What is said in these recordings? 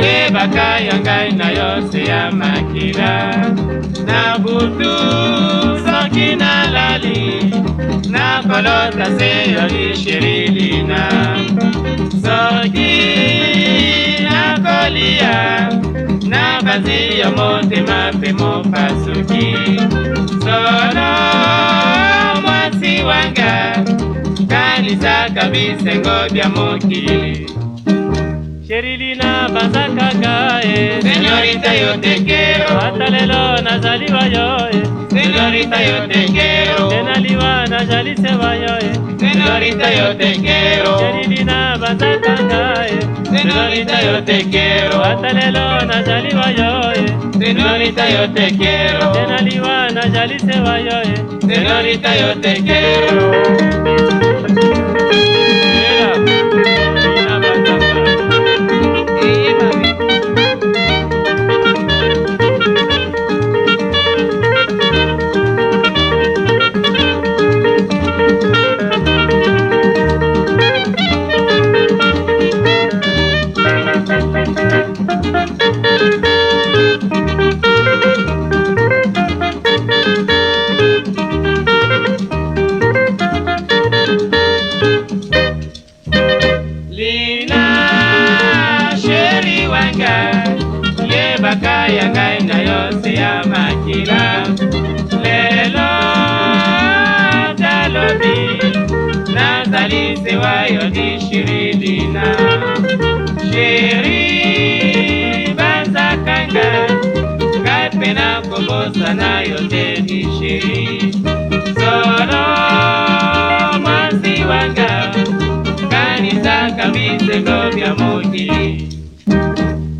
yebaka ya ngai na yo se ya makila na butu soki nalali nakolota se yo lishirilina soki nakolia nakanzi yo motema mpe mopasuki solo mwasi wanga kanisaka bisengo bya mokili sherilina bazakaka e eh. senyorita yo tekero ata lelo nazali bayo e eh. senyorita yo tekero te na liwa nazali se bayo e eh. senyorita yo tekero sherilina bazakaka e senyorita yo tekero ata lelo nazali bayo e senyorita yo tekero te na liwa nazali se bayo e senyorita yo tekero ya ngai na yo se ya makila lelo talobi nazali sewa yo di shirilina sheri bazakanga ngai mpe nakobosana yo te di sheri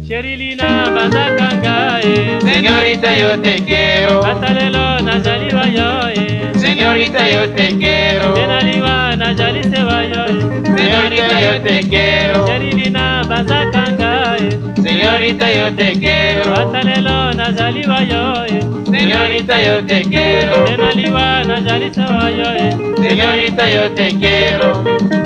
sherilina bandaka ngai senyorita yo tekero ata lelo nazali bayo ye senyorita yo tekero te naliwa nazali se bayo ye senyorita yo tekero sherilina bandaka ngai senyorita yo tekero ata lelo nazali bayo ye senyorita yo tekero te naliwa nazali se bayo ye senyorita yo tekero